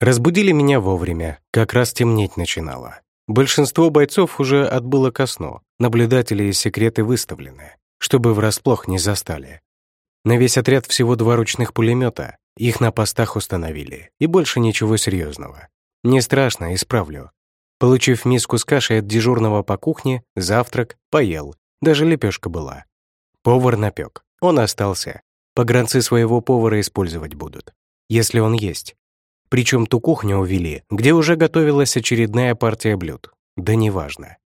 Разбудили меня вовремя, как раз темнеть начинало. Большинство бойцов уже отбыло ко сну, наблюдатели и секреты выставлены, чтобы врасплох не застали. На весь отряд всего два ручных пулемета, их на постах установили, и больше ничего серьезного. Не страшно, исправлю. Получив миску с кашей от дежурного по кухне, завтрак, поел, даже лепешка была. Повар напек, он остался. Погранцы своего повара использовать будут, если он есть. Причем ту кухню увели, где уже готовилась очередная партия блюд. Да неважно.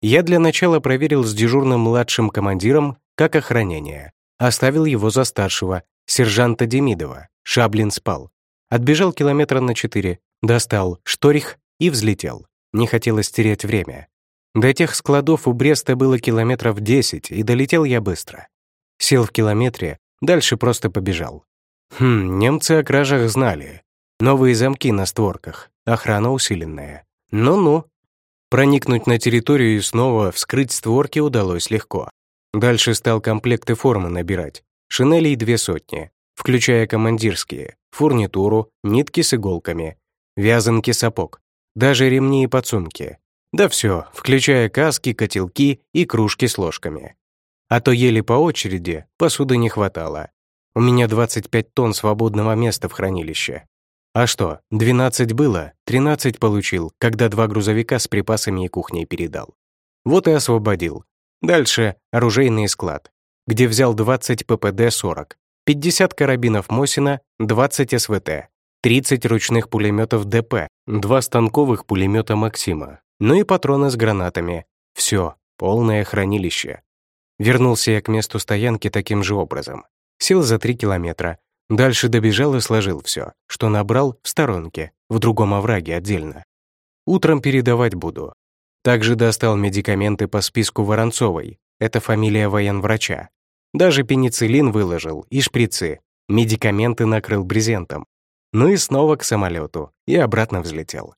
Я для начала проверил с дежурным младшим командиром, как охранение. Оставил его за старшего, сержанта Демидова. Шаблин спал. Отбежал километра на четыре, достал шторих и взлетел. Не хотелось терять время. До тех складов у Бреста было километров десять, и долетел я быстро. Сел в километре, дальше просто побежал. Хм, немцы о кражах знали, Новые замки на створках, охрана усиленная. Ну-ну. Проникнуть на территорию и снова вскрыть створки удалось легко. Дальше стал комплекты формы набирать. Шинелей две сотни, включая командирские, фурнитуру, нитки с иголками, вязанки сапог, даже ремни и подсумки. Да все, включая каски, котелки и кружки с ложками. А то еле по очереди посуды не хватало. У меня 25 тонн свободного места в хранилище. А что, 12 было, 13 получил, когда два грузовика с припасами и кухней передал. Вот и освободил. Дальше оружейный склад, где взял 20 ППД-40, 50 карабинов Мосина, 20 СВТ, 30 ручных пулеметов ДП, два станковых пулемета Максима, ну и патроны с гранатами. Все, полное хранилище. Вернулся я к месту стоянки таким же образом. Сел за 3 километра, Дальше добежал и сложил все, что набрал в сторонке, в другом овраге отдельно. Утром передавать буду. Также достал медикаменты по списку Воронцовой, это фамилия военврача. Даже пенициллин выложил и шприцы, медикаменты накрыл брезентом. Ну и снова к самолету, и обратно взлетел.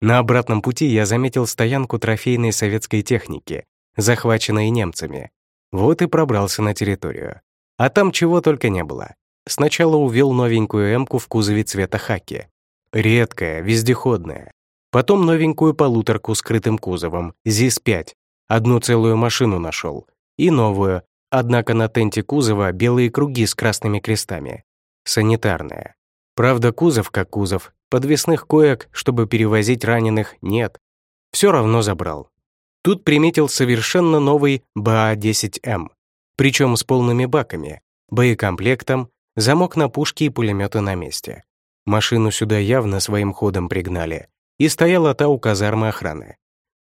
На обратном пути я заметил стоянку трофейной советской техники, захваченной немцами. Вот и пробрался на территорию. А там чего только не было. Сначала увел новенькую «Эмку» в кузове цвета хаки. Редкая, вездеходная. Потом новенькую полуторку с крытым кузовом, ЗИС-5. Одну целую машину нашел. И новую, однако на тенте кузова белые круги с красными крестами. Санитарная. Правда, кузов как кузов, подвесных коек, чтобы перевозить раненых, нет. Все равно забрал. Тут приметил совершенно новый БА-10М, причем с полными баками, боекомплектом, Замок на пушке и пулеметы на месте. Машину сюда явно своим ходом пригнали. И стояла та у казармы охраны.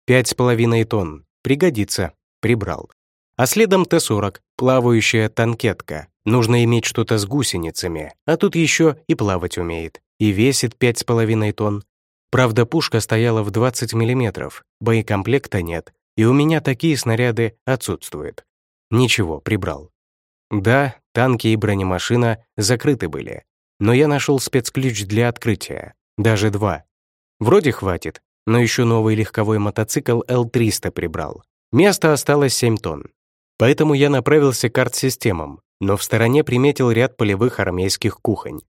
Пять с половиной тонн. Пригодится. Прибрал. А следом Т-40, плавающая танкетка. Нужно иметь что-то с гусеницами, а тут еще и плавать умеет. И весит пять с половиной тонн. Правда, пушка стояла в 20 миллиметров, боекомплекта нет, и у меня такие снаряды отсутствуют. Ничего, прибрал. Да, танки и бронемашина закрыты были, но я нашел спецключ для открытия, даже два. Вроде хватит, но еще новый легковой мотоцикл L300 прибрал. Места осталось 7 тонн. Поэтому я направился к арт-системам, но в стороне приметил ряд полевых армейских кухонь.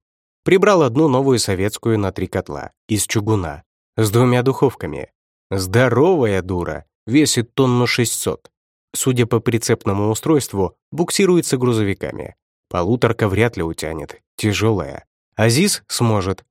Прибрал одну новую советскую на три котла, из чугуна, с двумя духовками. Здоровая дура, весит тонну 600 судя по прицепному устройству, буксируется грузовиками. Полуторка вряд ли утянет, тяжелая. Азиз сможет.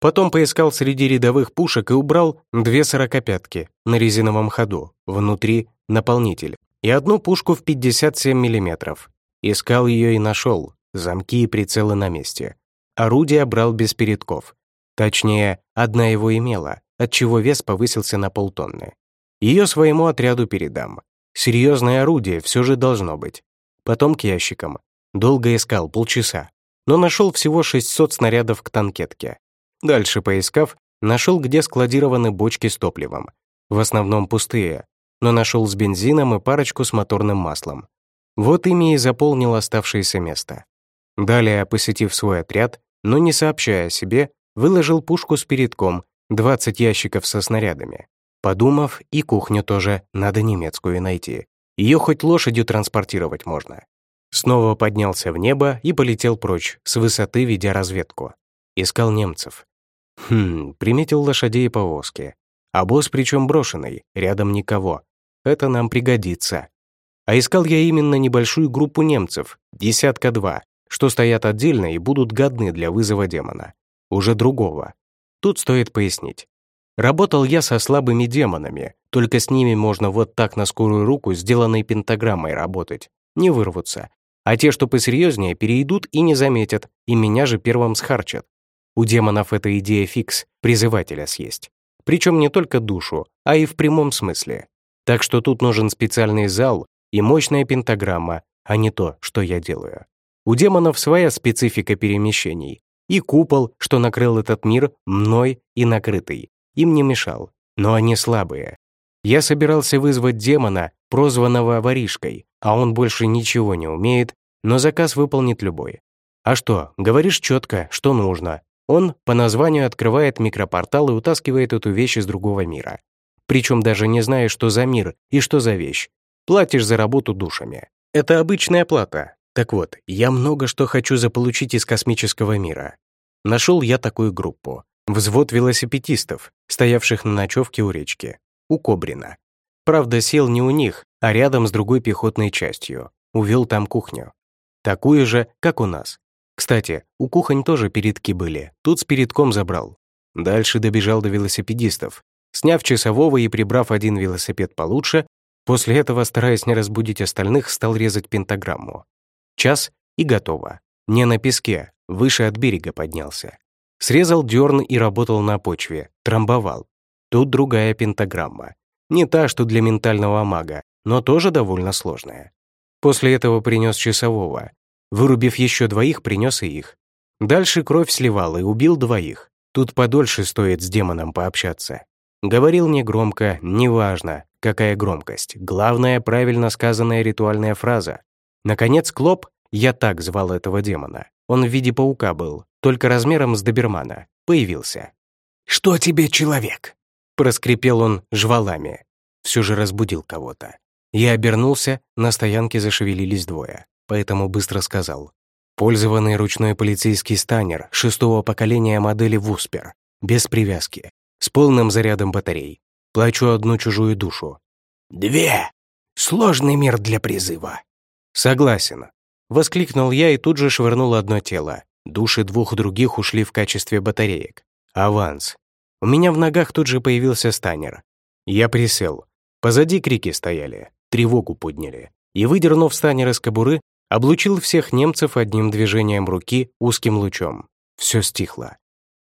Потом поискал среди рядовых пушек и убрал две сорокопятки на резиновом ходу, внутри наполнитель, и одну пушку в 57 мм. Искал ее и нашел, замки и прицелы на месте. Орудие брал без передков. Точнее, одна его имела, отчего вес повысился на полтонны. Ее своему отряду передам. Серьезное орудие все же должно быть. Потом к ящикам. Долго искал, полчаса. Но нашел всего 600 снарядов к танкетке. Дальше поискав, нашел, где складированы бочки с топливом. В основном пустые, но нашел с бензином и парочку с моторным маслом. Вот ими и заполнил оставшееся место. Далее, посетив свой отряд, но не сообщая о себе, выложил пушку с передком, 20 ящиков со снарядами. Подумав, и кухню тоже надо немецкую найти. Ее хоть лошадью транспортировать можно. Снова поднялся в небо и полетел прочь, с высоты ведя разведку. Искал немцев. Хм, приметил лошадей и повозки. А босс причем брошенный, рядом никого. Это нам пригодится. А искал я именно небольшую группу немцев, десятка два, что стоят отдельно и будут годны для вызова демона. Уже другого. Тут стоит пояснить. Работал я со слабыми демонами, только с ними можно вот так на скорую руку сделанной пентаграммой работать. Не вырвутся. А те, что посерьезнее, перейдут и не заметят, и меня же первым схарчат. У демонов эта идея фикс, призывателя съесть. Причем не только душу, а и в прямом смысле. Так что тут нужен специальный зал и мощная пентаграмма, а не то, что я делаю. У демонов своя специфика перемещений. И купол, что накрыл этот мир, мной и накрытый, им не мешал, но они слабые. Я собирался вызвать демона, прозванного воришкой, а он больше ничего не умеет, но заказ выполнит любой. А что, говоришь четко, что нужно. Он по названию открывает микропортал и утаскивает эту вещь из другого мира. Причем даже не зная, что за мир и что за вещь. Платишь за работу душами. Это обычная плата. Так вот, я много что хочу заполучить из космического мира. Нашел я такую группу. Взвод велосипедистов, стоявших на ночевке у речки, у Кобрина. Правда, сел не у них, а рядом с другой пехотной частью. Увел там кухню. Такую же, как у нас. Кстати, у кухонь тоже передки были, тут с передком забрал. Дальше добежал до велосипедистов. Сняв часового и прибрав один велосипед получше, после этого, стараясь не разбудить остальных, стал резать пентаграмму. Час и готово. Не на песке, выше от берега поднялся. Срезал дерн и работал на почве, трамбовал. Тут другая пентаграмма. Не та, что для ментального мага, но тоже довольно сложная. После этого принес часового. Вырубив еще двоих, принес и их. Дальше кровь сливал и убил двоих. Тут подольше стоит с демоном пообщаться. Говорил негромко, неважно, какая громкость. Главное, правильно сказанная ритуальная фраза. Наконец, Клоп, я так звал этого демона, он в виде паука был, только размером с добермана, появился. «Что тебе, человек?» Проскрипел он жвалами. Все же разбудил кого-то. Я обернулся, на стоянке зашевелились двое, поэтому быстро сказал. Пользованный ручной полицейский станер шестого поколения модели Вуспер, без привязки, с полным зарядом батарей. Плачу одну чужую душу. «Две! Сложный мир для призыва!» «Согласен!» Воскликнул я и тут же швырнул одно тело. Души двух других ушли в качестве батареек. Аванс. У меня в ногах тут же появился станер. Я присел. Позади крики стояли, тревогу подняли. И, выдернув станер из кобуры, облучил всех немцев одним движением руки узким лучом. Все стихло.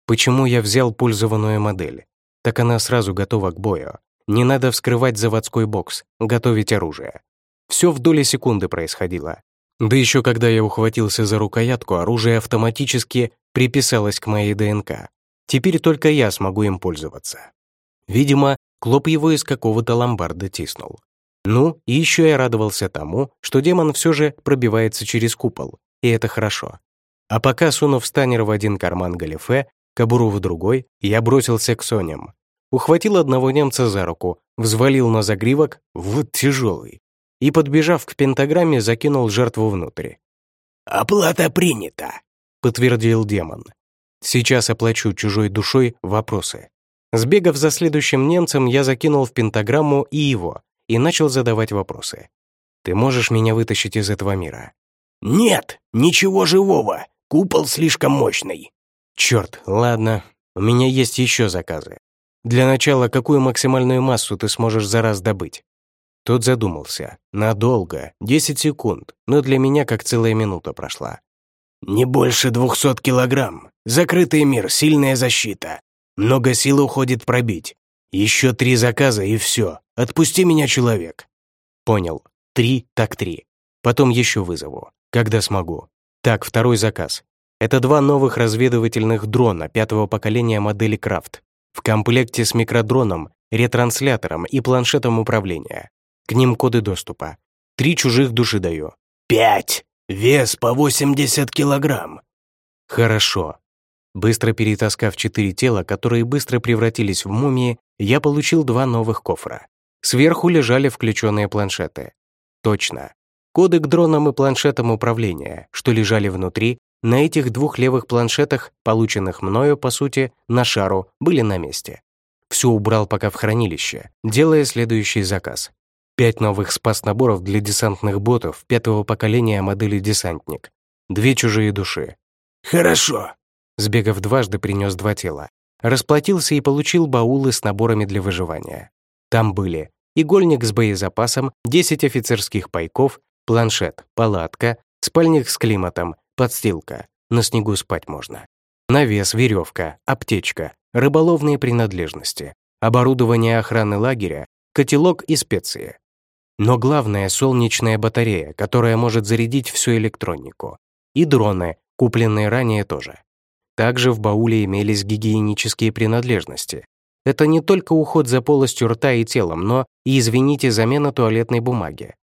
Почему я взял пользованную модель? Так она сразу готова к бою. Не надо вскрывать заводской бокс, готовить оружие. Все в доли секунды происходило. Да еще когда я ухватился за рукоятку, оружие автоматически приписалось к моей ДНК. Теперь только я смогу им пользоваться. Видимо, Клоп его из какого-то ломбарда тиснул. Ну, и еще я радовался тому, что демон все же пробивается через купол, и это хорошо. А пока, сунув станер в один карман галифе, кобуру в другой, я бросился к соням. Ухватил одного немца за руку, взвалил на загривок, вот тяжелый, и, подбежав к пентаграмме, закинул жертву внутрь. «Оплата принята», — подтвердил демон. «Сейчас оплачу чужой душой вопросы». Сбегав за следующим немцем, я закинул в пентаграмму и его, и начал задавать вопросы. «Ты можешь меня вытащить из этого мира?» «Нет, ничего живого. Купол слишком мощный». «Черт, ладно. У меня есть еще заказы. Для начала, какую максимальную массу ты сможешь за раз добыть?» Тот задумался. Надолго, 10 секунд, но для меня как целая минута прошла. «Не больше двухсот килограмм. Закрытый мир, сильная защита. Много сил уходит пробить. Еще три заказа и все. Отпусти меня, человек». Понял. Три, так три. Потом еще вызову. Когда смогу. Так, второй заказ. Это два новых разведывательных дрона пятого поколения модели Крафт. В комплекте с микродроном, ретранслятором и планшетом управления. К ним коды доступа. Три чужих души даю. «Пять! Вес по 80 килограмм!» «Хорошо». Быстро перетаскав четыре тела, которые быстро превратились в мумии, я получил два новых кофра. Сверху лежали включенные планшеты. Точно. Коды к дронам и планшетам управления, что лежали внутри, на этих двух левых планшетах, полученных мною, по сути, на шару, были на месте. Все убрал пока в хранилище, делая следующий заказ. Пять новых спас-наборов для десантных ботов пятого поколения модели «Десантник». Две чужие души. «Хорошо», Сбегав дважды, принес два тела. Расплатился и получил баулы с наборами для выживания. Там были игольник с боезапасом, 10 офицерских пайков, планшет, палатка, спальник с климатом, подстилка. На снегу спать можно. Навес, веревка, аптечка, рыболовные принадлежности, оборудование охраны лагеря, котелок и специи. Но главное — солнечная батарея, которая может зарядить всю электронику. И дроны, купленные ранее тоже. Также в бауле имелись гигиенические принадлежности. Это не только уход за полостью рта и телом, но и, извините, замена туалетной бумаги.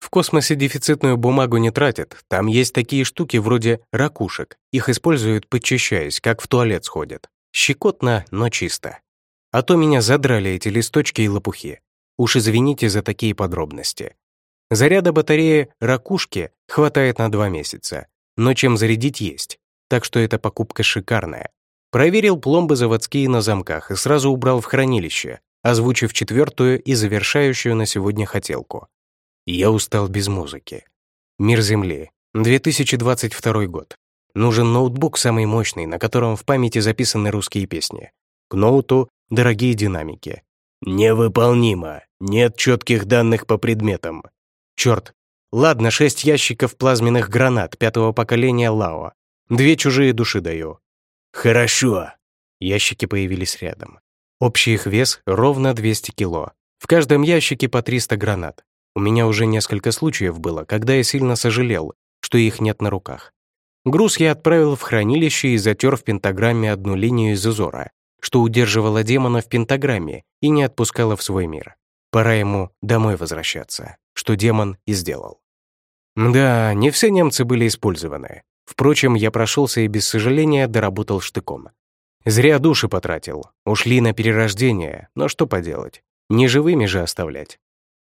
В космосе дефицитную бумагу не тратят, там есть такие штуки вроде ракушек. Их используют, подчищаясь, как в туалет сходят. Щекотно, но чисто. А то меня задрали эти листочки и лопухи. Уж извините за такие подробности. Заряда батареи ракушки хватает на два месяца, но чем зарядить есть так что эта покупка шикарная. Проверил пломбы заводские на замках и сразу убрал в хранилище, озвучив четвертую и завершающую на сегодня хотелку. Я устал без музыки. Мир Земли. 2022 год. Нужен ноутбук самый мощный, на котором в памяти записаны русские песни. К ноуту — дорогие динамики. Невыполнимо. Нет четких данных по предметам. Черт. Ладно, шесть ящиков плазменных гранат пятого поколения Лао. Две чужие души даю». «Хорошо». Ящики появились рядом. Общий их вес ровно 200 кило. В каждом ящике по 300 гранат. У меня уже несколько случаев было, когда я сильно сожалел, что их нет на руках. Груз я отправил в хранилище и затер в пентаграмме одну линию из узора, что удерживала демона в пентаграмме и не отпускала в свой мир. Пора ему домой возвращаться, что демон и сделал. Да, не все немцы были использованы. Впрочем, я прошелся и без сожаления доработал штыком. Зря души потратил, ушли на перерождение, но что поделать, не живыми же оставлять.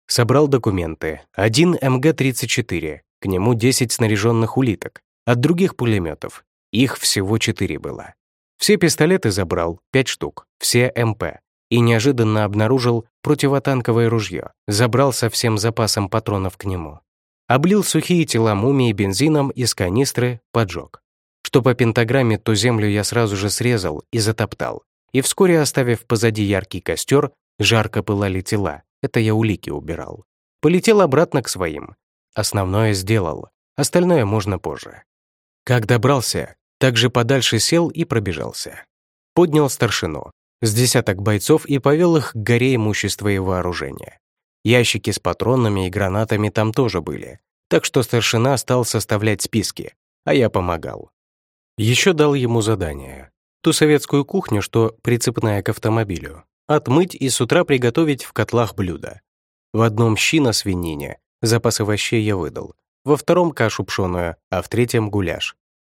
Собрал документы. Один МГ-34, к нему 10 снаряженных улиток, от других пулеметов. Их всего 4 было. Все пистолеты забрал, 5 штук, все МП. И неожиданно обнаружил противотанковое ружье, забрал со всем запасом патронов к нему облил сухие тела мумии бензином из канистры, поджег. Что по пентаграмме, то землю я сразу же срезал и затоптал. И вскоре, оставив позади яркий костер, жарко пылали тела. Это я улики убирал. Полетел обратно к своим. Основное сделал, остальное можно позже. Как добрался, так же подальше сел и пробежался. Поднял старшину, с десяток бойцов и повел их к горе имущества и вооружения. Ящики с патронами и гранатами там тоже были, так что старшина стал составлять списки, а я помогал. Еще дал ему задание. Ту советскую кухню, что прицепная к автомобилю, отмыть и с утра приготовить в котлах блюда. В одном щи на свинине, запас овощей я выдал, во втором кашу пшеную, а в третьем гуляш.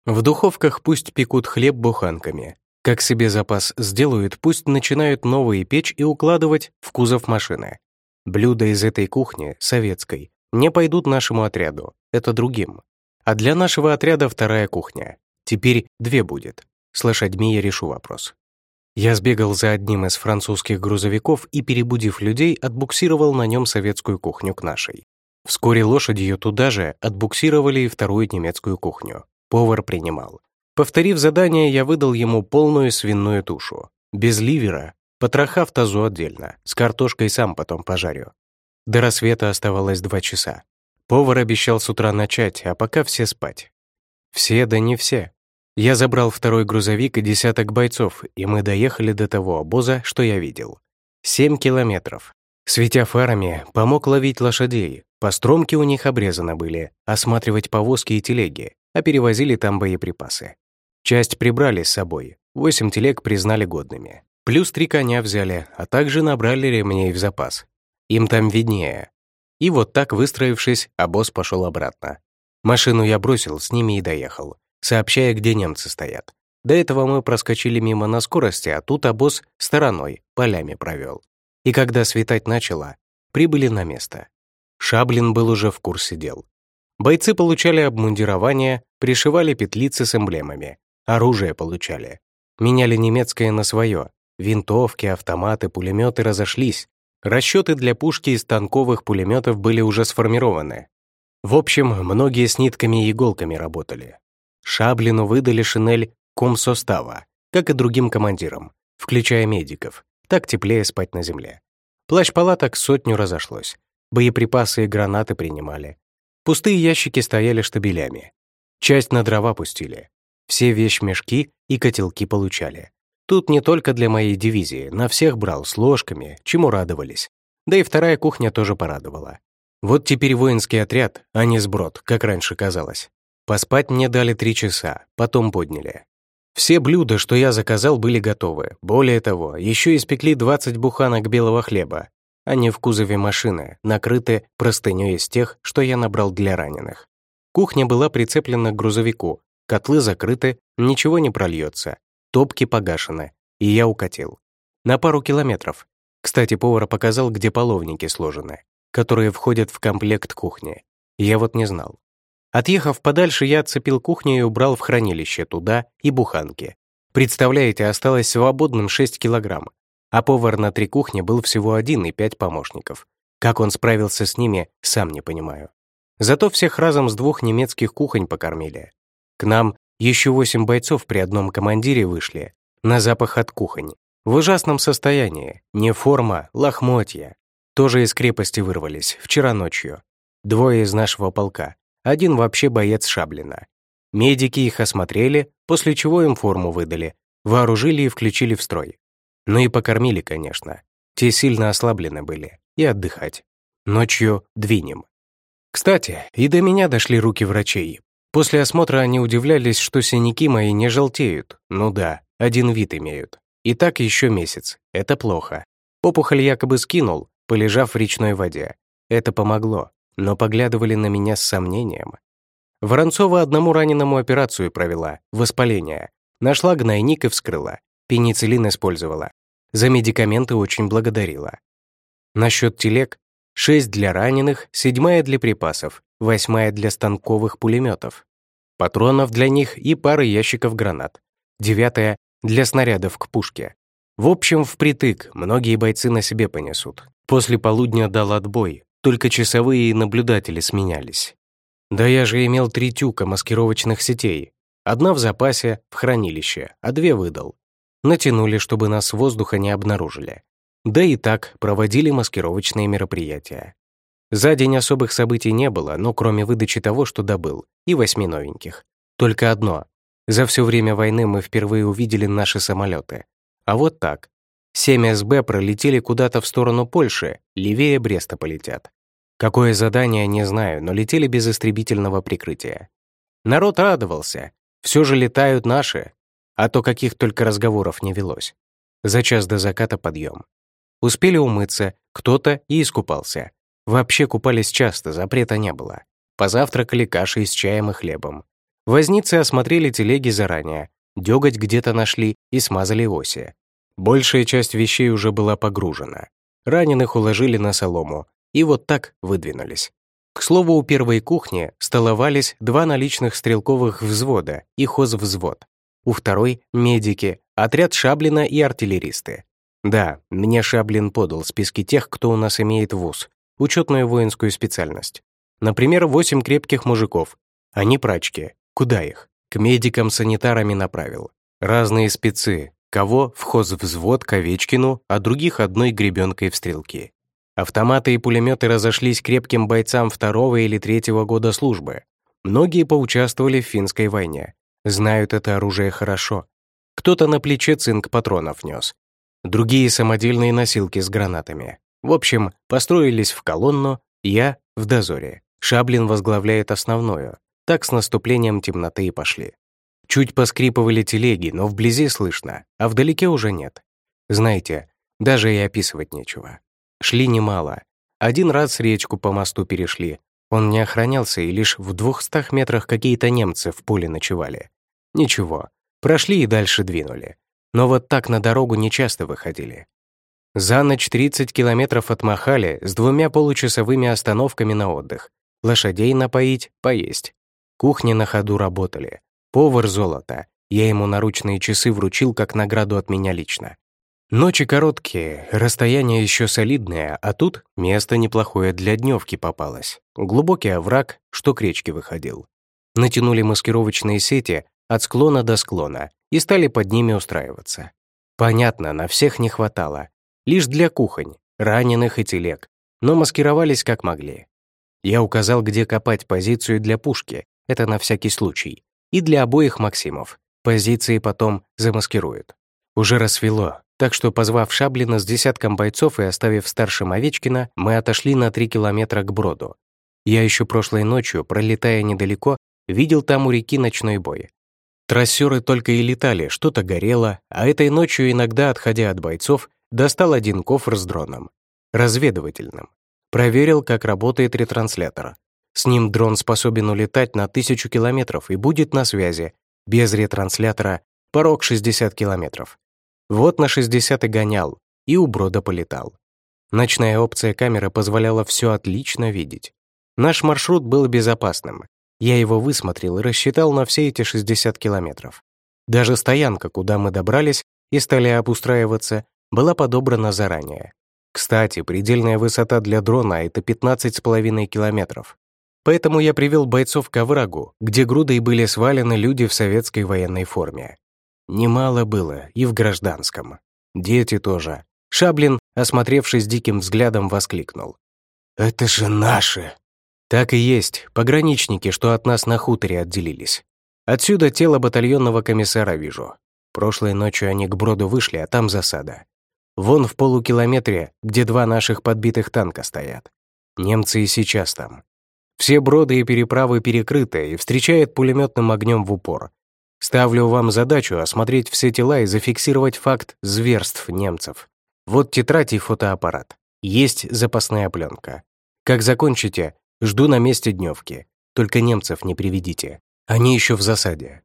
В духовках пусть пекут хлеб буханками. Как себе запас сделают, пусть начинают новые печь и укладывать в кузов машины. Блюда из этой кухни, советской, не пойдут нашему отряду, это другим. А для нашего отряда вторая кухня. Теперь две будет. С лошадьми я решу вопрос. Я сбегал за одним из французских грузовиков и, перебудив людей, отбуксировал на нем советскую кухню к нашей. Вскоре лошадью туда же отбуксировали и вторую немецкую кухню. Повар принимал. Повторив задание, я выдал ему полную свиную тушу. Без ливера, Потроха в тазу отдельно, с картошкой сам потом пожарю. До рассвета оставалось два часа. Повар обещал с утра начать, а пока все спать. Все, да не все. Я забрал второй грузовик и десяток бойцов, и мы доехали до того обоза, что я видел. Семь километров. Светя фарами, помог ловить лошадей. Постромки у них обрезаны были, осматривать повозки и телеги, а перевозили там боеприпасы. Часть прибрали с собой, восемь телег признали годными. Плюс три коня взяли, а также набрали ремней в запас. Им там виднее. И вот так, выстроившись, обоз пошел обратно. Машину я бросил, с ними и доехал, сообщая, где немцы стоят. До этого мы проскочили мимо на скорости, а тут обоз стороной, полями провел. И когда светать начало, прибыли на место. Шаблин был уже в курсе дел. Бойцы получали обмундирование, пришивали петлицы с эмблемами, оружие получали. Меняли немецкое на свое. Винтовки, автоматы, пулеметы разошлись. Расчеты для пушки из танковых пулеметов были уже сформированы. В общем, многие с нитками и иголками работали. Шаблину выдали шинель комсостава, как и другим командирам, включая медиков. Так теплее спать на земле. Плащ палаток сотню разошлось. Боеприпасы и гранаты принимали. Пустые ящики стояли штабелями. Часть на дрова пустили. Все вещмешки и котелки получали. Тут не только для моей дивизии, на всех брал с ложками, чему радовались. Да и вторая кухня тоже порадовала. Вот теперь воинский отряд, а не сброд, как раньше казалось. Поспать мне дали три часа, потом подняли. Все блюда, что я заказал, были готовы. Более того, еще испекли 20 буханок белого хлеба. Они в кузове машины, накрыты простыней из тех, что я набрал для раненых. Кухня была прицеплена к грузовику, котлы закрыты, ничего не прольется, топки погашены, и я укатил. На пару километров. Кстати, повар показал, где половники сложены, которые входят в комплект кухни. Я вот не знал. Отъехав подальше, я отцепил кухню и убрал в хранилище туда и буханки. Представляете, осталось свободным 6 килограмм, а повар на три кухни был всего один и пять помощников. Как он справился с ними, сам не понимаю. Зато всех разом с двух немецких кухонь покормили. К нам еще восемь бойцов при одном командире вышли, на запах от кухонь. В ужасном состоянии, не форма, лохмотья. Тоже из крепости вырвались, вчера ночью. Двое из нашего полка, один вообще боец Шаблина. Медики их осмотрели, после чего им форму выдали, вооружили и включили в строй. Ну и покормили, конечно. Те сильно ослаблены были. И отдыхать. Ночью двинем. Кстати, и до меня дошли руки врачей. После осмотра они удивлялись, что синяки мои не желтеют. Ну да, один вид имеют. И так еще месяц. Это плохо. Опухоль якобы скинул, полежав в речной воде. Это помогло, но поглядывали на меня с сомнением. Воронцова одному раненому операцию провела, воспаление. Нашла гнойник и вскрыла. Пенициллин использовала. За медикаменты очень благодарила. Насчет телег — шесть для раненых, седьмая для припасов, восьмая для станковых пулеметов, патронов для них и пары ящиков гранат, девятая — для снарядов к пушке. В общем, впритык, многие бойцы на себе понесут. После полудня дал отбой, только часовые и наблюдатели сменялись. Да я же имел три тюка маскировочных сетей. Одна в запасе, в хранилище, а две выдал. Натянули, чтобы нас воздуха не обнаружили. Да и так проводили маскировочные мероприятия. За день особых событий не было, но кроме выдачи того, что добыл, и восьми новеньких. Только одно. За все время войны мы впервые увидели наши самолеты. А вот так. 7 СБ пролетели куда-то в сторону Польши, левее Бреста полетят. Какое задание, не знаю, но летели без истребительного прикрытия. Народ радовался. Все же летают наши, а то каких только разговоров не велось. За час до заката подъем. Успели умыться, кто-то и искупался. Вообще купались часто, запрета не было. Позавтракали кашей с чаем и хлебом. Возницы осмотрели телеги заранее, дёготь где-то нашли и смазали оси. Большая часть вещей уже была погружена. Раненых уложили на солому, и вот так выдвинулись. К слову, у первой кухни столовались два наличных стрелковых взвода и хозвзвод у второй — медики, отряд Шаблина и артиллеристы. Да, мне Шаблин подал списки тех, кто у нас имеет вуз, учетную воинскую специальность. Например, восемь крепких мужиков. Они прачки. Куда их? К медикам-санитарами направил. Разные спецы. Кого в хозвзвод к Овечкину, а других одной гребенкой в стрелки. Автоматы и пулеметы разошлись крепким бойцам второго или третьего года службы. Многие поучаствовали в финской войне, знают это оружие хорошо. Кто-то на плече цинк патронов нес, другие — самодельные носилки с гранатами. В общем, построились в колонну, я — в дозоре. Шаблин возглавляет основную. Так с наступлением темноты и пошли. Чуть поскрипывали телеги, но вблизи слышно, а вдалеке уже нет. Знаете, даже и описывать нечего. Шли немало. Один раз речку по мосту перешли. Он не охранялся, и лишь в двухстах метрах какие-то немцы в поле ночевали. Ничего, прошли и дальше двинули. Но вот так на дорогу нечасто выходили. За ночь 30 километров отмахали с двумя получасовыми остановками на отдых. Лошадей напоить, поесть. Кухни на ходу работали. Повар золото. Я ему наручные часы вручил как награду от меня лично. Ночи короткие, расстояние еще солидное, а тут место неплохое для дневки попалось. Глубокий овраг, что к речке выходил. Натянули маскировочные сети от склона до склона и стали под ними устраиваться. Понятно, на всех не хватало. Лишь для кухонь, раненых и телег. Но маскировались как могли. Я указал, где копать позицию для пушки, это на всякий случай, и для обоих Максимов. Позиции потом замаскируют. Уже рассвело, так что, позвав Шаблина с десятком бойцов и оставив старшим Овечкина, мы отошли на три километра к броду. Я еще прошлой ночью, пролетая недалеко, видел там у реки ночной бой. Трассеры только и летали, что-то горело, а этой ночью, иногда отходя от бойцов, достал один кофр с дроном. Разведывательным. Проверил, как работает ретранслятор. С ним дрон способен улетать на тысячу километров и будет на связи. Без ретранслятора порог 60 километров. Вот на 60 и гонял, и у брода полетал. Ночная опция камеры позволяла все отлично видеть. Наш маршрут был безопасным. Я его высмотрел и рассчитал на все эти 60 километров. Даже стоянка, куда мы добрались и стали обустраиваться, была подобрана заранее. Кстати, предельная высота для дрона — это 15,5 километров. Поэтому я привел бойцов к оврагу, где грудой были свалены люди в советской военной форме. Немало было и в гражданском. Дети тоже. Шаблин, осмотревшись диким взглядом, воскликнул. «Это же наши!» Так и есть, пограничники, что от нас на хуторе отделились. Отсюда тело батальонного комиссара вижу. Прошлой ночью они к броду вышли, а там засада. Вон в полукилометре, где два наших подбитых танка стоят. Немцы и сейчас там. Все броды и переправы перекрыты и встречают пулеметным огнем в упор. Ставлю вам задачу осмотреть все тела и зафиксировать факт зверств немцев. Вот тетрадь и фотоаппарат. Есть запасная пленка. Как закончите, жду на месте дневки. Только немцев не приведите. Они еще в засаде.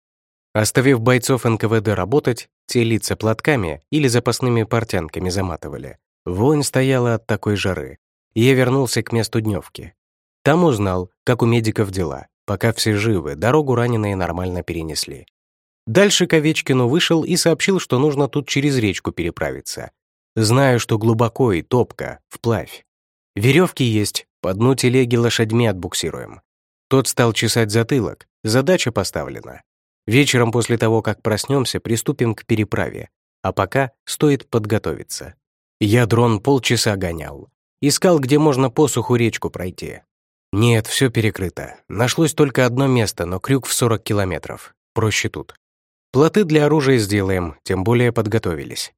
Оставив бойцов НКВД работать, те лица платками или запасными портянками заматывали. Вонь стояла от такой жары. Я вернулся к месту дневки. Там узнал, как у медиков дела. Пока все живы, дорогу раненые нормально перенесли. Дальше к Овечкину вышел и сообщил, что нужно тут через речку переправиться. Знаю, что глубоко и топко, вплавь. Веревки есть, по дну телеги лошадьми отбуксируем. Тот стал чесать затылок, задача поставлена. Вечером после того, как проснемся, приступим к переправе, а пока стоит подготовиться. Я дрон полчаса гонял. Искал, где можно посуху речку пройти. Нет, все перекрыто. Нашлось только одно место, но крюк в 40 километров. Проще тут. Плоты для оружия сделаем, тем более подготовились.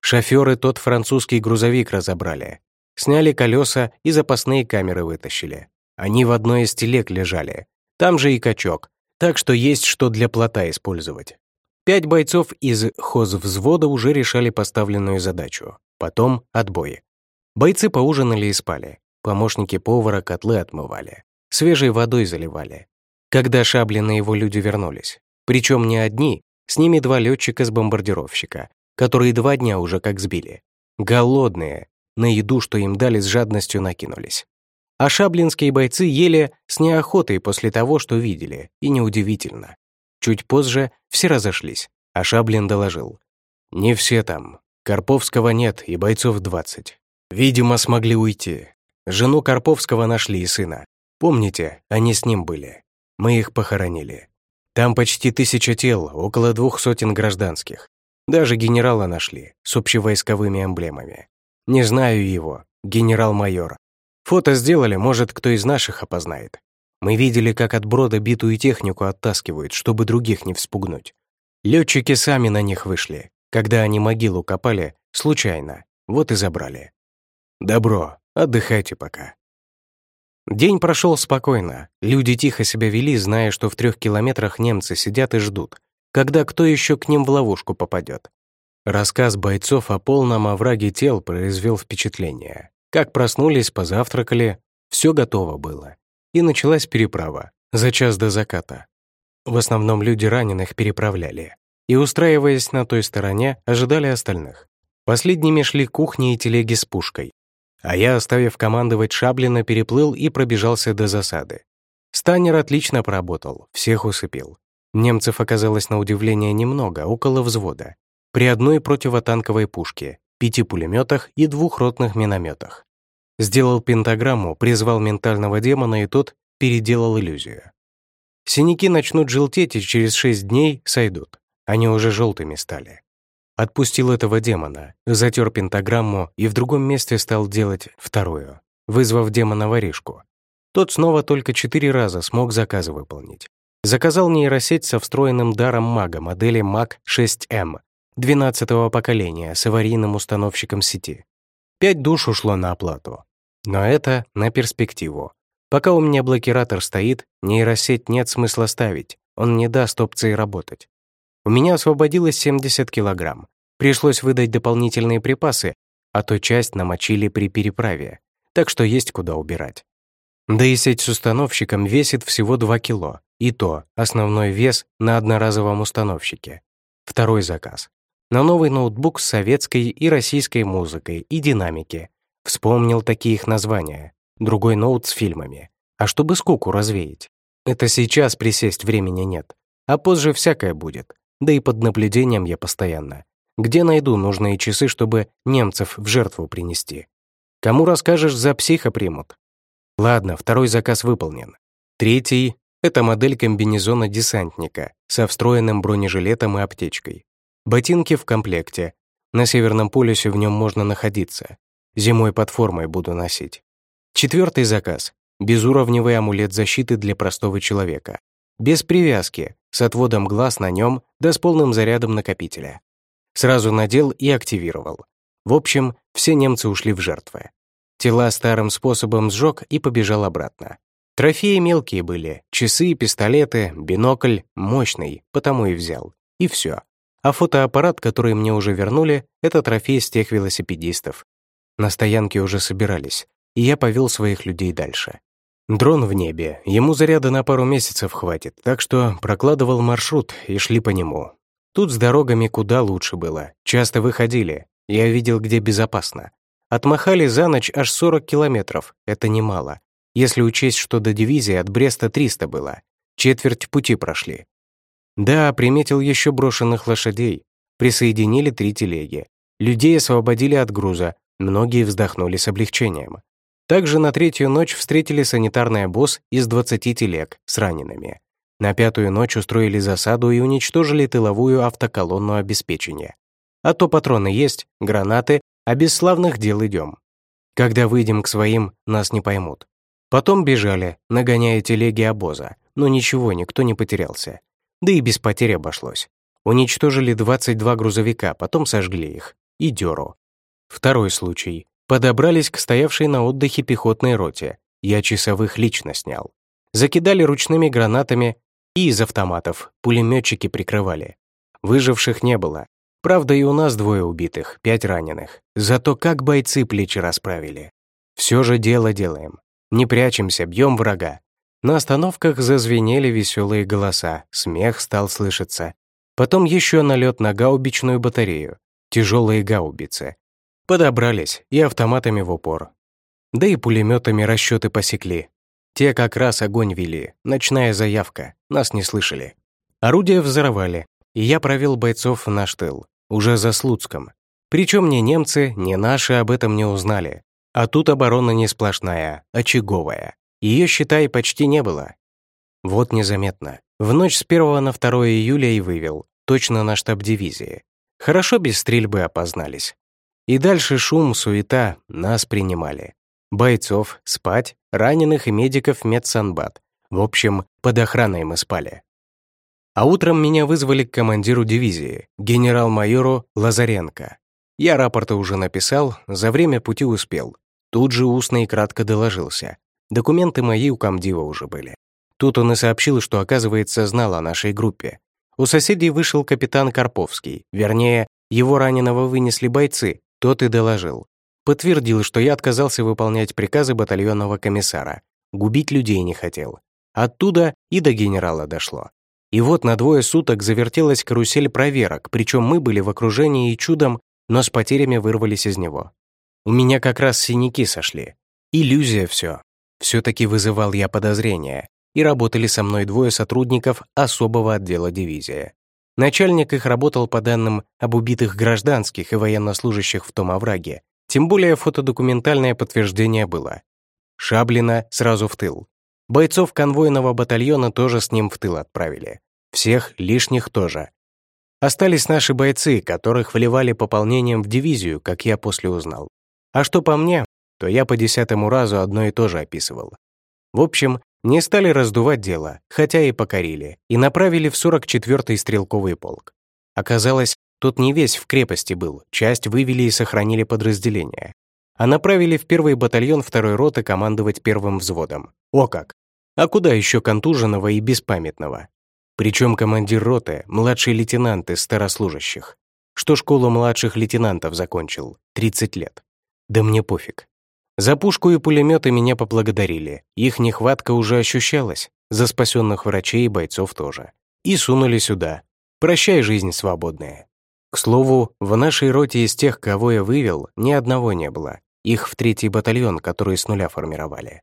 Шоферы тот французский грузовик разобрали. Сняли колеса и запасные камеры вытащили. Они в одной из телег лежали. Там же и качок. Так что есть что для плота использовать. Пять бойцов из хозвзвода уже решали поставленную задачу. Потом отбой. Бойцы поужинали и спали. Помощники повара котлы отмывали. Свежей водой заливали. Когда Шаблин и его люди вернулись. Причем не одни, с ними два летчика с бомбардировщика, которые два дня уже как сбили. Голодные, на еду, что им дали, с жадностью накинулись. А шаблинские бойцы ели с неохотой после того, что видели, и неудивительно. Чуть позже все разошлись, а Шаблин доложил. «Не все там. Карповского нет и бойцов 20. Видимо, смогли уйти. Жену Карповского нашли и сына. Помните, они с ним были. Мы их похоронили. Там почти тысяча тел, около двух сотен гражданских. Даже генерала нашли, с общевойсковыми эмблемами. Не знаю его, генерал-майор. Фото сделали, может, кто из наших опознает. Мы видели, как от брода битую технику оттаскивают, чтобы других не вспугнуть. Летчики сами на них вышли. Когда они могилу копали, случайно. Вот и забрали. Добро, отдыхайте пока. День прошел спокойно. Люди тихо себя вели, зная, что в трех километрах немцы сидят и ждут, когда кто еще к ним в ловушку попадет. Рассказ бойцов о полном овраге тел произвел впечатление. Как проснулись, позавтракали, все готово было. И началась переправа, за час до заката. В основном люди раненых переправляли. И, устраиваясь на той стороне, ожидали остальных. Последними шли кухни и телеги с пушкой. а я, оставив командовать Шаблина, переплыл и пробежался до засады. Станер отлично поработал, всех усыпил. Немцев оказалось на удивление немного, около взвода. При одной противотанковой пушке, пяти пулеметах и двух ротных минометах. Сделал пентаграмму, призвал ментального демона, и тот переделал иллюзию. Синяки начнут желтеть и через шесть дней сойдут. Они уже желтыми стали. Отпустил этого демона, затер пентаграмму и в другом месте стал делать вторую, вызвав демона воришку. Тот снова только четыре раза смог заказы выполнить. Заказал нейросеть со встроенным даром мага модели МАГ-6М 12-го поколения с аварийным установщиком сети. Пять душ ушло на оплату. Но это на перспективу. Пока у меня блокиратор стоит, нейросеть нет смысла ставить, он не даст опции работать. У меня освободилось 70 килограмм. Пришлось выдать дополнительные припасы, а то часть намочили при переправе, так что есть куда убирать. Да и сеть с установщиком весит всего 2 кило, и то основной вес на одноразовом установщике. Второй заказ. На новый ноутбук с советской и российской музыкой и динамики. Вспомнил такие их названия. Другой ноут с фильмами. А чтобы скуку развеять. Это сейчас присесть времени нет. А позже всякое будет да и под наблюдением я постоянно. Где найду нужные часы, чтобы немцев в жертву принести? Кому расскажешь, за психа примут. Ладно, второй заказ выполнен. Третий — это модель комбинезона десантника со встроенным бронежилетом и аптечкой. Ботинки в комплекте. На Северном полюсе в нем можно находиться. Зимой под формой буду носить. Четвертый заказ — безуровневый амулет защиты для простого человека. Без привязки, с отводом глаз на нем, да с полным зарядом накопителя. Сразу надел и активировал. В общем, все немцы ушли в жертвы. Тела старым способом сжег и побежал обратно. Трофеи мелкие были, часы, пистолеты, бинокль, мощный, потому и взял. И все. А фотоаппарат, который мне уже вернули, это трофей с тех велосипедистов. На стоянке уже собирались, и я повел своих людей дальше. Дрон в небе, ему заряда на пару месяцев хватит, так что прокладывал маршрут и шли по нему. Тут с дорогами куда лучше было, часто выходили, я видел, где безопасно. Отмахали за ночь аж 40 километров, это немало. Если учесть, что до дивизии от Бреста 300 было, четверть пути прошли. Да, приметил еще брошенных лошадей. Присоединили три телеги. Людей освободили от груза, многие вздохнули с облегчением. Также на третью ночь встретили санитарный обоз из 20 телег с ранеными. На пятую ночь устроили засаду и уничтожили тыловую автоколонну обеспечения. А то патроны есть, гранаты, а без славных дел идем. Когда выйдем к своим, нас не поймут. Потом бежали, нагоняя телеги обоза, но ничего, никто не потерялся. Да и без потерь обошлось. Уничтожили 22 грузовика, потом сожгли их. И дёру. Второй случай. Подобрались к стоявшей на отдыхе пехотной роте. Я часовых лично снял. Закидали ручными гранатами и из автоматов пулеметчики прикрывали. Выживших не было. Правда, и у нас двое убитых, пять раненых. Зато как бойцы плечи расправили. Все же дело делаем. Не прячемся, бьем врага. На остановках зазвенели веселые голоса, смех стал слышаться. Потом еще налет на гаубичную батарею. Тяжелые гаубицы. Подобрались и автоматами в упор. Да и пулеметами расчеты посекли. Те как раз огонь вели, ночная заявка, нас не слышали. Орудия взорвали, и я провел бойцов в наш тыл, уже за Слуцком. Причем ни немцы, ни наши об этом не узнали. А тут оборона не сплошная, очаговая. Ее, считай, почти не было. Вот незаметно. В ночь с 1 на 2 июля и вывел, точно на штаб дивизии. Хорошо без стрельбы опознались. И дальше шум, суета, нас принимали. Бойцов, спать, раненых и медиков медсанбат. В общем, под охраной мы спали. А утром меня вызвали к командиру дивизии, генерал-майору Лазаренко. Я рапорты уже написал, за время пути успел. Тут же устно и кратко доложился. Документы мои у комдива уже были. Тут он и сообщил, что, оказывается, знал о нашей группе. У соседей вышел капитан Карповский, вернее, его раненого вынесли бойцы, тот и доложил. Подтвердил, что я отказался выполнять приказы батальонного комиссара. Губить людей не хотел. Оттуда и до генерала дошло. И вот на двое суток завертелась карусель проверок, причем мы были в окружении и чудом, но с потерями вырвались из него. У меня как раз синяки сошли. Иллюзия все. Все-таки вызывал я подозрения, и работали со мной двое сотрудников особого отдела дивизии. Начальник их работал по данным об убитых гражданских и военнослужащих в том овраге, тем более фотодокументальное подтверждение было. Шаблина сразу в тыл. Бойцов конвойного батальона тоже с ним в тыл отправили. Всех лишних тоже. Остались наши бойцы, которых вливали пополнением в дивизию, как я после узнал. А что по мне, то я по десятому разу одно и то же описывал. В общем, не стали раздувать дело, хотя и покорили, и направили в 44-й стрелковый полк. Оказалось, тот не весь в крепости был, часть вывели и сохранили подразделение. А направили в первый батальон второй роты командовать первым взводом. О как! А куда еще контуженного и беспамятного? Причем командир роты — младший лейтенант из старослужащих. Что школу младших лейтенантов закончил, 30 лет. Да мне пофиг. За пушку и пулеметы меня поблагодарили. Их нехватка уже ощущалась. За спасенных врачей и бойцов тоже. И сунули сюда. Прощай, жизнь свободная. К слову, в нашей роте из тех, кого я вывел, ни одного не было. Их в третий батальон, который с нуля формировали.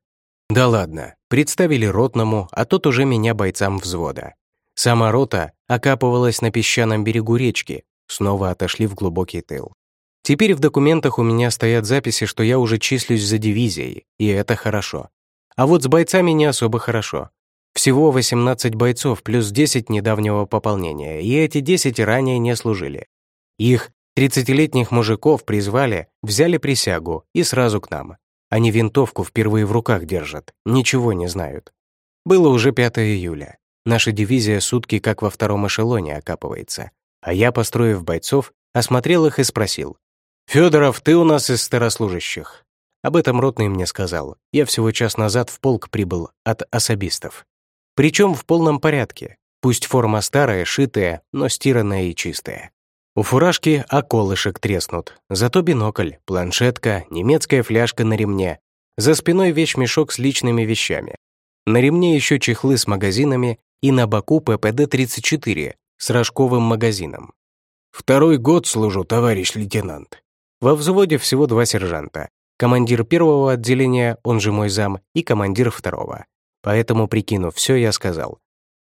Да ладно, представили ротному, а тот уже меня бойцам взвода. Сама рота окапывалась на песчаном берегу речки, снова отошли в глубокий тыл. Теперь в документах у меня стоят записи, что я уже числюсь за дивизией, и это хорошо. А вот с бойцами не особо хорошо. Всего 18 бойцов плюс 10 недавнего пополнения, и эти 10 ранее не служили. Их, 30-летних мужиков, призвали, взяли присягу и сразу к нам. Они винтовку впервые в руках держат, ничего не знают. Было уже 5 июля. Наша дивизия сутки как во втором эшелоне окапывается. А я, построив бойцов, осмотрел их и спросил, «Федоров, ты у нас из старослужащих». Об этом ротный мне сказал. Я всего час назад в полк прибыл от особистов. Причем в полном порядке. Пусть форма старая, шитая, но стиранная и чистая. У фуражки околышек треснут, зато бинокль, планшетка, немецкая фляжка на ремне. За спиной вещмешок с личными вещами. На ремне еще чехлы с магазинами и на боку ППД-34 с рожковым магазином. «Второй год служу, товарищ лейтенант», во взводе всего два сержанта. Командир первого отделения, он же мой зам, и командир второго. Поэтому, прикинув все, я сказал.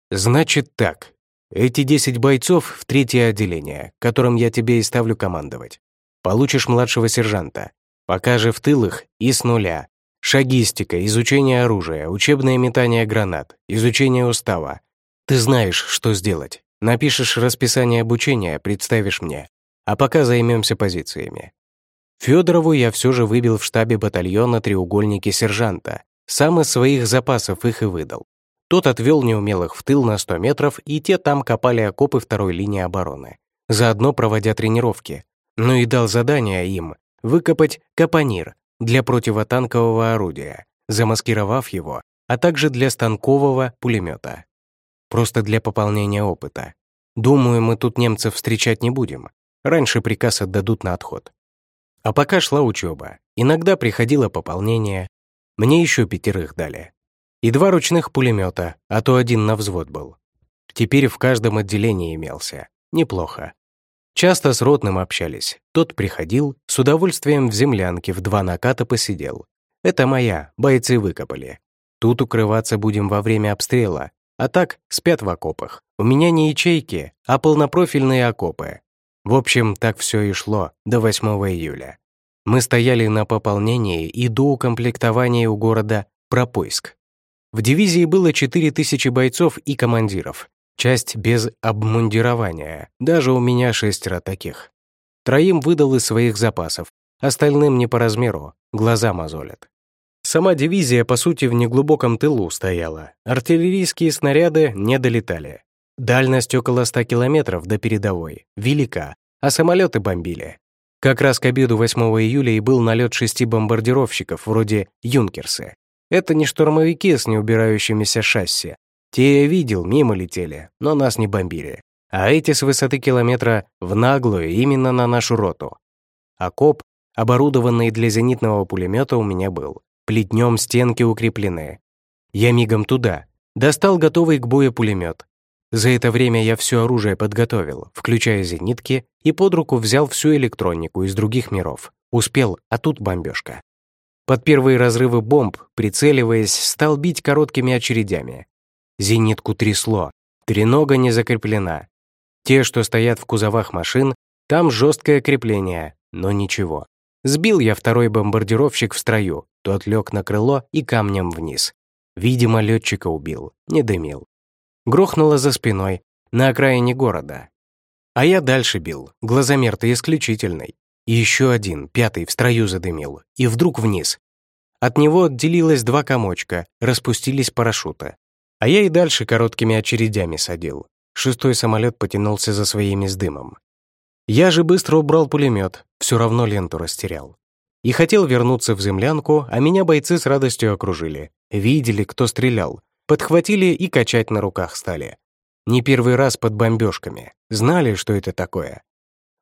«Значит так. Эти 10 бойцов в третье отделение, которым я тебе и ставлю командовать. Получишь младшего сержанта. Пока же в тылах и с нуля. Шагистика, изучение оружия, учебное метание гранат, изучение устава. Ты знаешь, что сделать. Напишешь расписание обучения, представишь мне. А пока займемся позициями. Федорову я все же выбил в штабе батальона треугольники сержанта. Сам из своих запасов их и выдал. Тот отвел неумелых в тыл на 100 метров, и те там копали окопы второй линии обороны, заодно проводя тренировки. Ну и дал задание им выкопать капонир для противотанкового орудия, замаскировав его, а также для станкового пулемета. Просто для пополнения опыта. Думаю, мы тут немцев встречать не будем. Раньше приказ отдадут на отход. А пока шла учеба, иногда приходило пополнение. Мне еще пятерых дали. И два ручных пулемета, а то один на взвод был. Теперь в каждом отделении имелся. Неплохо. Часто с ротным общались. Тот приходил, с удовольствием в землянке в два наката посидел. Это моя, бойцы выкопали. Тут укрываться будем во время обстрела, а так спят в окопах. У меня не ячейки, а полнопрофильные окопы. В общем, так все и шло до 8 июля. Мы стояли на пополнении и до укомплектования у города Пропойск. В дивизии было 4000 бойцов и командиров, часть без обмундирования, даже у меня шестеро таких. Троим выдал из своих запасов, остальным не по размеру, глаза мозолят. Сама дивизия, по сути, в неглубоком тылу стояла. Артиллерийские снаряды не долетали. Дальность около 100 километров до передовой, велика, а самолеты бомбили. Как раз к обеду 8 июля и был налет шести бомбардировщиков, вроде «Юнкерсы». Это не штурмовики с неубирающимися шасси. Те я видел, мимо летели, но нас не бомбили. А эти с высоты километра в наглую именно на нашу роту. Окоп, оборудованный для зенитного пулемета, у меня был. Плетнем стенки укреплены. Я мигом туда. Достал готовый к бою пулемет, за это время я все оружие подготовил, включая зенитки, и под руку взял всю электронику из других миров. Успел, а тут бомбежка. Под первые разрывы бомб, прицеливаясь, стал бить короткими очередями. Зенитку трясло, тренога не закреплена. Те, что стоят в кузовах машин, там жесткое крепление, но ничего. Сбил я второй бомбардировщик в строю, тот лег на крыло и камнем вниз. Видимо, летчика убил, не дымил. Грохнуло за спиной, на окраине города. А я дальше бил, глазомер-то исключительный. И еще один, пятый, в строю задымил, и вдруг вниз. От него отделилось два комочка, распустились парашюты. А я и дальше короткими очередями садил. Шестой самолет потянулся за своими с дымом. Я же быстро убрал пулемет, все равно ленту растерял. И хотел вернуться в землянку, а меня бойцы с радостью окружили. Видели, кто стрелял, подхватили и качать на руках стали. Не первый раз под бомбежками, знали, что это такое.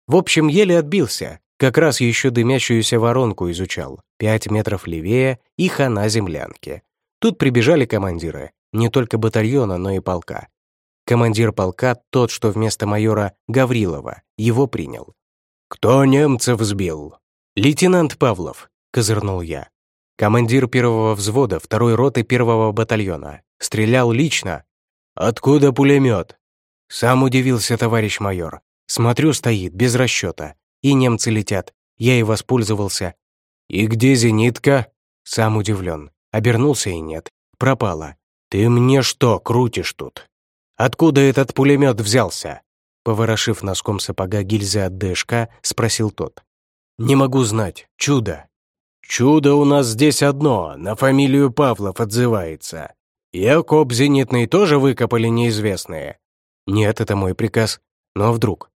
В общем, еле отбился, как раз еще дымящуюся воронку изучал, пять метров левее и хана землянки. Тут прибежали командиры, не только батальона, но и полка. Командир полка, тот, что вместо майора Гаврилова, его принял. «Кто немцев сбил?» «Лейтенант Павлов», — козырнул я. Командир первого взвода второй роты первого батальона. Стрелял лично. «Откуда пулемет?» Сам удивился товарищ майор. Смотрю, стоит, без расчета. И немцы летят. Я и воспользовался. «И где зенитка?» Сам удивлен. Обернулся и нет. Пропала. «Ты мне что крутишь тут?» «Откуда этот пулемет взялся?» Поворошив носком сапога гильзы от ДШК, спросил тот. «Не могу знать. Чудо». «Чудо у нас здесь одно, на фамилию Павлов отзывается. И окоп зенитный тоже выкопали неизвестные?» «Нет, это мой приказ. Но вдруг?»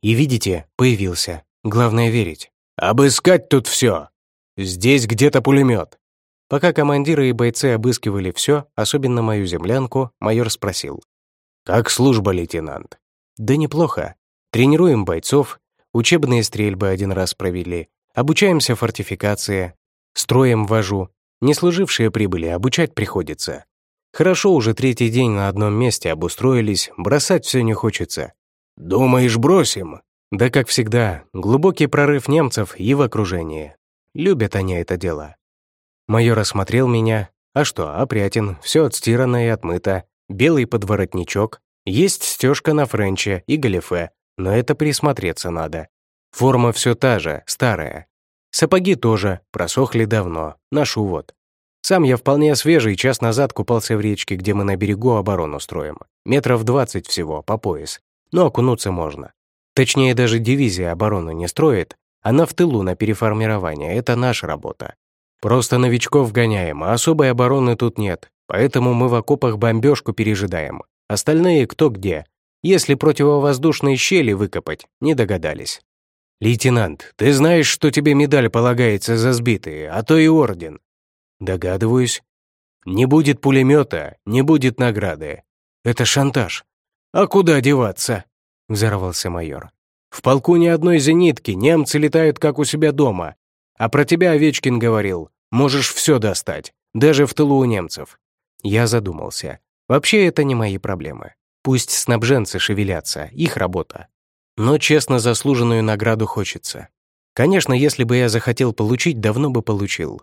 «И видите, появился. Главное верить». «Обыскать тут все. Здесь где-то пулемет». Пока командиры и бойцы обыскивали все, особенно мою землянку, майор спросил. «Как служба, лейтенант?» «Да неплохо. Тренируем бойцов, учебные стрельбы один раз провели, обучаемся фортификации, строем вожу. Не служившие прибыли, обучать приходится. Хорошо уже третий день на одном месте обустроились, бросать все не хочется. «Думаешь, бросим?» Да, как всегда, глубокий прорыв немцев и в окружении. Любят они это дело. Майор осмотрел меня. А что, опрятен, все отстирано и отмыто белый подворотничок, есть стежка на френче и галифе, но это присмотреться надо. Форма все та же, старая. Сапоги тоже, просохли давно, ношу вот. Сам я вполне свежий, час назад купался в речке, где мы на берегу оборону строим. Метров двадцать всего, по пояс. Но окунуться можно. Точнее, даже дивизия оборону не строит, она в тылу на переформирование, это наша работа. Просто новичков гоняем, а особой обороны тут нет. Поэтому мы в окопах бомбежку пережидаем. Остальные кто где. Если противовоздушные щели выкопать, не догадались. «Лейтенант, ты знаешь, что тебе медаль полагается за сбитые, а то и орден?» «Догадываюсь. Не будет пулемета, не будет награды. Это шантаж. А куда деваться?» — взорвался майор. «В полку ни одной зенитки, немцы летают как у себя дома. А про тебя Овечкин говорил, можешь все достать, даже в тылу у немцев. Я задумался. Вообще это не мои проблемы. Пусть снабженцы шевелятся, их работа. Но честно заслуженную награду хочется. Конечно, если бы я захотел получить, давно бы получил.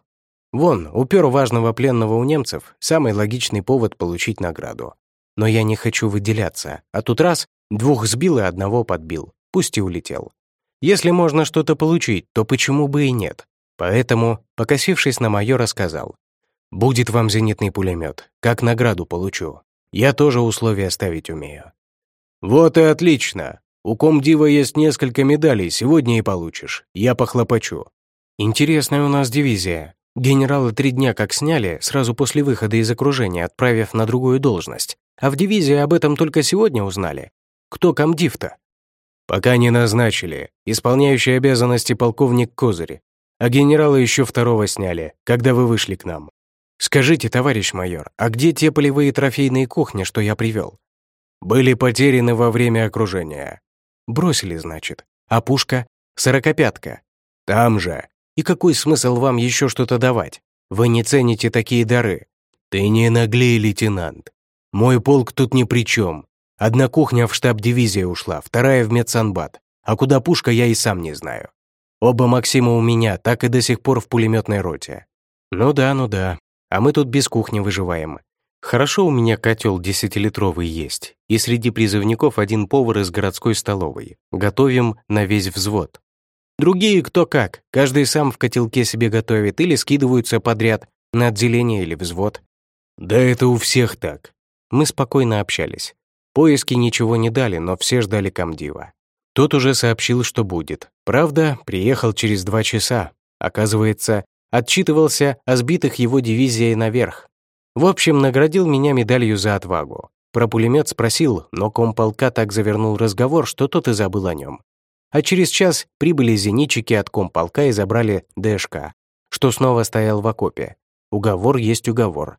Вон, упер важного пленного у немцев, самый логичный повод получить награду. Но я не хочу выделяться, а тут раз, двух сбил и одного подбил, пусть и улетел. Если можно что-то получить, то почему бы и нет? Поэтому, покосившись на майора, сказал, Будет вам зенитный пулемет. Как награду получу. Я тоже условия ставить умею». «Вот и отлично. У комдива есть несколько медалей, сегодня и получишь. Я похлопочу». «Интересная у нас дивизия. Генерала три дня как сняли, сразу после выхода из окружения, отправив на другую должность. А в дивизии об этом только сегодня узнали. Кто комдив-то?» «Пока не назначили. Исполняющий обязанности полковник Козырь. А генерала еще второго сняли, когда вы вышли к нам. «Скажите, товарищ майор, а где те полевые трофейные кухни, что я привел?» «Были потеряны во время окружения». «Бросили, значит. А пушка? Сорокопятка?» «Там же». «И какой смысл вам еще что-то давать? Вы не цените такие дары». «Ты не наглей, лейтенант. Мой полк тут ни при чем. Одна кухня в штаб дивизии ушла, вторая в медсанбат. А куда пушка, я и сам не знаю». Оба Максима у меня, так и до сих пор в пулеметной роте. Ну да, ну да. А мы тут без кухни выживаем. Хорошо у меня котел десятилитровый есть, и среди призывников один повар из городской столовой. Готовим на весь взвод. Другие кто как, каждый сам в котелке себе готовит или скидываются подряд на отделение или взвод. Да это у всех так. Мы спокойно общались. Поиски ничего не дали, но все ждали комдива. Тот уже сообщил, что будет. Правда, приехал через два часа. Оказывается, отчитывался о сбитых его дивизией наверх. В общем, наградил меня медалью за отвагу. Про пулемет спросил, но комполка так завернул разговор, что тот и забыл о нем. А через час прибыли зенитчики от комполка и забрали ДШК, что снова стоял в окопе. Уговор есть уговор.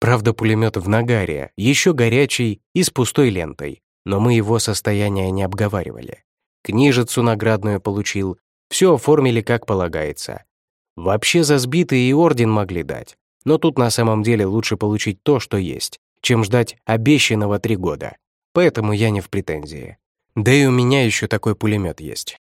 Правда, пулемет в нагаре, еще горячий и с пустой лентой, но мы его состояние не обговаривали. Книжицу наградную получил, все оформили как полагается. Вообще за сбитые и орден могли дать, но тут на самом деле лучше получить то, что есть, чем ждать обещанного три года. Поэтому я не в претензии. Да и у меня еще такой пулемет есть.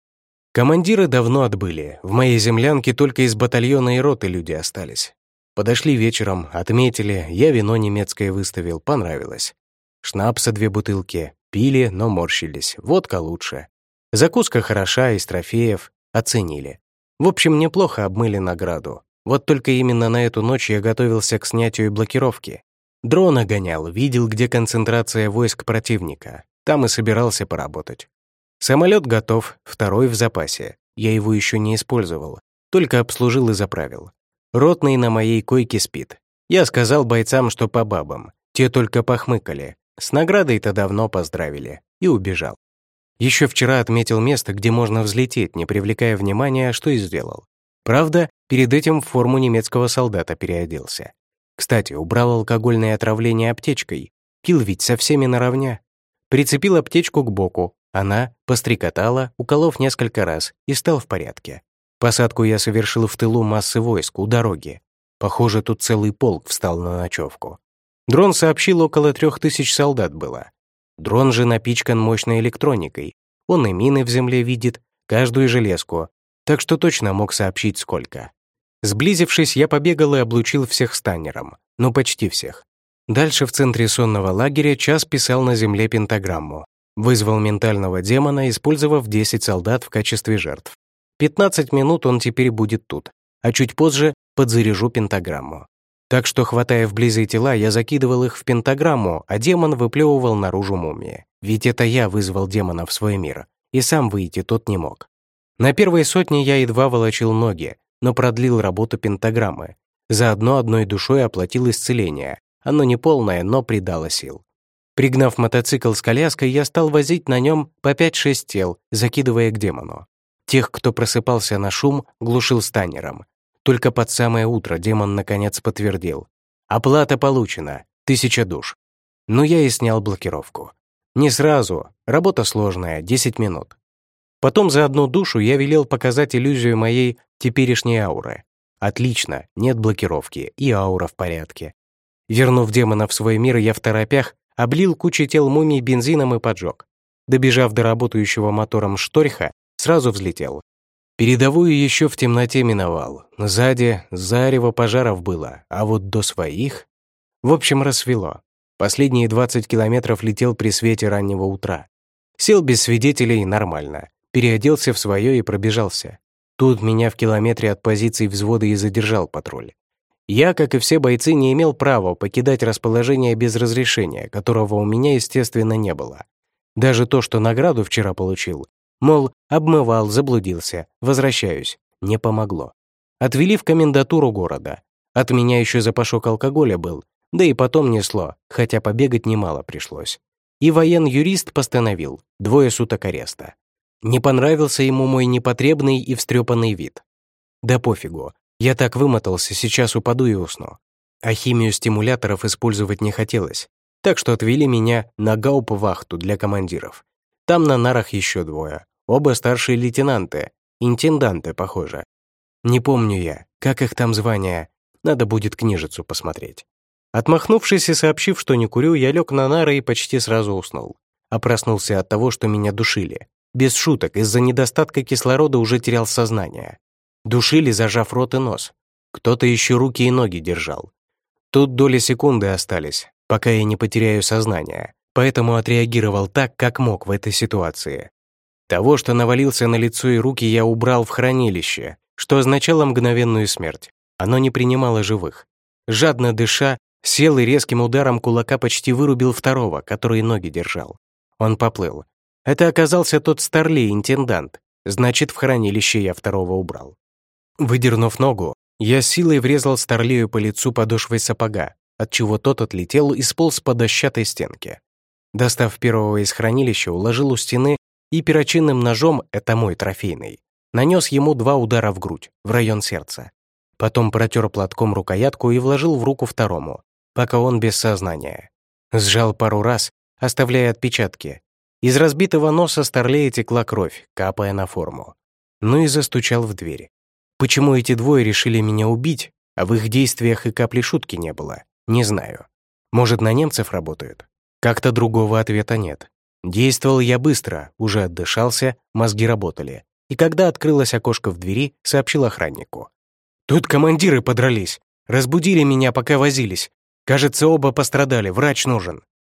Командиры давно отбыли, в моей землянке только из батальона и роты люди остались. Подошли вечером, отметили, я вино немецкое выставил, понравилось. Шнапса две бутылки, пили, но морщились, водка лучше. Закуска хороша, из трофеев, оценили. В общем, неплохо обмыли награду. Вот только именно на эту ночь я готовился к снятию блокировки. Дрона гонял, видел, где концентрация войск противника. Там и собирался поработать. Самолет готов, второй в запасе. Я его еще не использовал, только обслужил и заправил. Ротный на моей койке спит. Я сказал бойцам, что по бабам. Те только похмыкали. С наградой-то давно поздравили. И убежал. Еще вчера отметил место, где можно взлететь, не привлекая внимания, что и сделал. Правда, перед этим в форму немецкого солдата переоделся. Кстати, убрал алкогольное отравление аптечкой. Пил ведь со всеми наравня. Прицепил аптечку к боку. Она пострекотала, уколов несколько раз, и стал в порядке. Посадку я совершил в тылу массы войск у дороги. Похоже, тут целый полк встал на ночевку. Дрон сообщил, около трех тысяч солдат было. Дрон же напичкан мощной электроникой. Он и мины в земле видит, каждую железку. Так что точно мог сообщить, сколько. Сблизившись, я побегал и облучил всех станером. Ну, почти всех. Дальше в центре сонного лагеря час писал на земле пентаграмму. Вызвал ментального демона, использовав 10 солдат в качестве жертв. 15 минут он теперь будет тут, а чуть позже подзаряжу пентаграмму. Так что, хватая вблизи тела, я закидывал их в пентаграмму, а демон выплевывал наружу мумии. Ведь это я вызвал демона в свой мир, и сам выйти тот не мог. На первой сотне я едва волочил ноги, но продлил работу пентаграммы. Заодно одной душой оплатил исцеление. Оно не полное, но придало сил. Пригнав мотоцикл с коляской, я стал возить на нем по 5-6 тел, закидывая к демону. Тех, кто просыпался на шум, глушил станером. Только под самое утро демон наконец подтвердил. Оплата получена, тысяча душ. Но я и снял блокировку. Не сразу, работа сложная, 10 минут. Потом за одну душу я велел показать иллюзию моей теперешней ауры. Отлично, нет блокировки, и аура в порядке. Вернув демона в свой мир, я в торопях облил кучу тел мумий бензином и поджег. Добежав до работающего мотором шторха, Сразу взлетел. Передовую еще в темноте миновал. Сзади зарево пожаров было, а вот до своих... В общем, рассвело. Последние 20 километров летел при свете раннего утра. Сел без свидетелей нормально. Переоделся в свое и пробежался. Тут меня в километре от позиции взвода и задержал патруль. Я, как и все бойцы, не имел права покидать расположение без разрешения, которого у меня, естественно, не было. Даже то, что награду вчера получил, Мол, обмывал, заблудился, возвращаюсь. Не помогло. Отвели в комендатуру города. От меня еще запашок алкоголя был, да и потом несло, хотя побегать немало пришлось. И воен-юрист постановил двое суток ареста. Не понравился ему мой непотребный и встрепанный вид. Да пофигу, я так вымотался, сейчас упаду и усну. А химию стимуляторов использовать не хотелось, так что отвели меня на гауп-вахту для командиров. Там на нарах еще двое, Оба старшие лейтенанты, интенданты, похоже. Не помню я, как их там звания, надо будет книжицу посмотреть. Отмахнувшись и сообщив, что не курю, я лег на нары и почти сразу уснул. А проснулся от того, что меня душили. без шуток, из-за недостатка кислорода уже терял сознание. Душили, зажав рот и нос. Кто-то еще руки и ноги держал. Тут доли секунды остались, пока я не потеряю сознание, поэтому отреагировал так, как мог в этой ситуации. Того, что навалился на лицо и руки, я убрал в хранилище, что означало мгновенную смерть. Оно не принимало живых. Жадно дыша, сел и резким ударом кулака почти вырубил второго, который ноги держал. Он поплыл. Это оказался тот старлей, интендант. Значит, в хранилище я второго убрал. Выдернув ногу, я силой врезал старлею по лицу подошвой сапога, отчего тот отлетел и сполз по дощатой стенке. Достав первого из хранилища, уложил у стены и перочинным ножом, это мой трофейный, нанес ему два удара в грудь, в район сердца. Потом протер платком рукоятку и вложил в руку второму, пока он без сознания. Сжал пару раз, оставляя отпечатки. Из разбитого носа старлея текла кровь, капая на форму. Ну и застучал в дверь. Почему эти двое решили меня убить, а в их действиях и капли шутки не было, не знаю. Может, на немцев работают? Как-то другого ответа нет. Действовал я быстро, уже отдышался, мозги работали. И когда открылось окошко в двери, сообщил охраннику. «Тут командиры подрались. Разбудили меня, пока возились. Кажется, оба пострадали, врач нужен».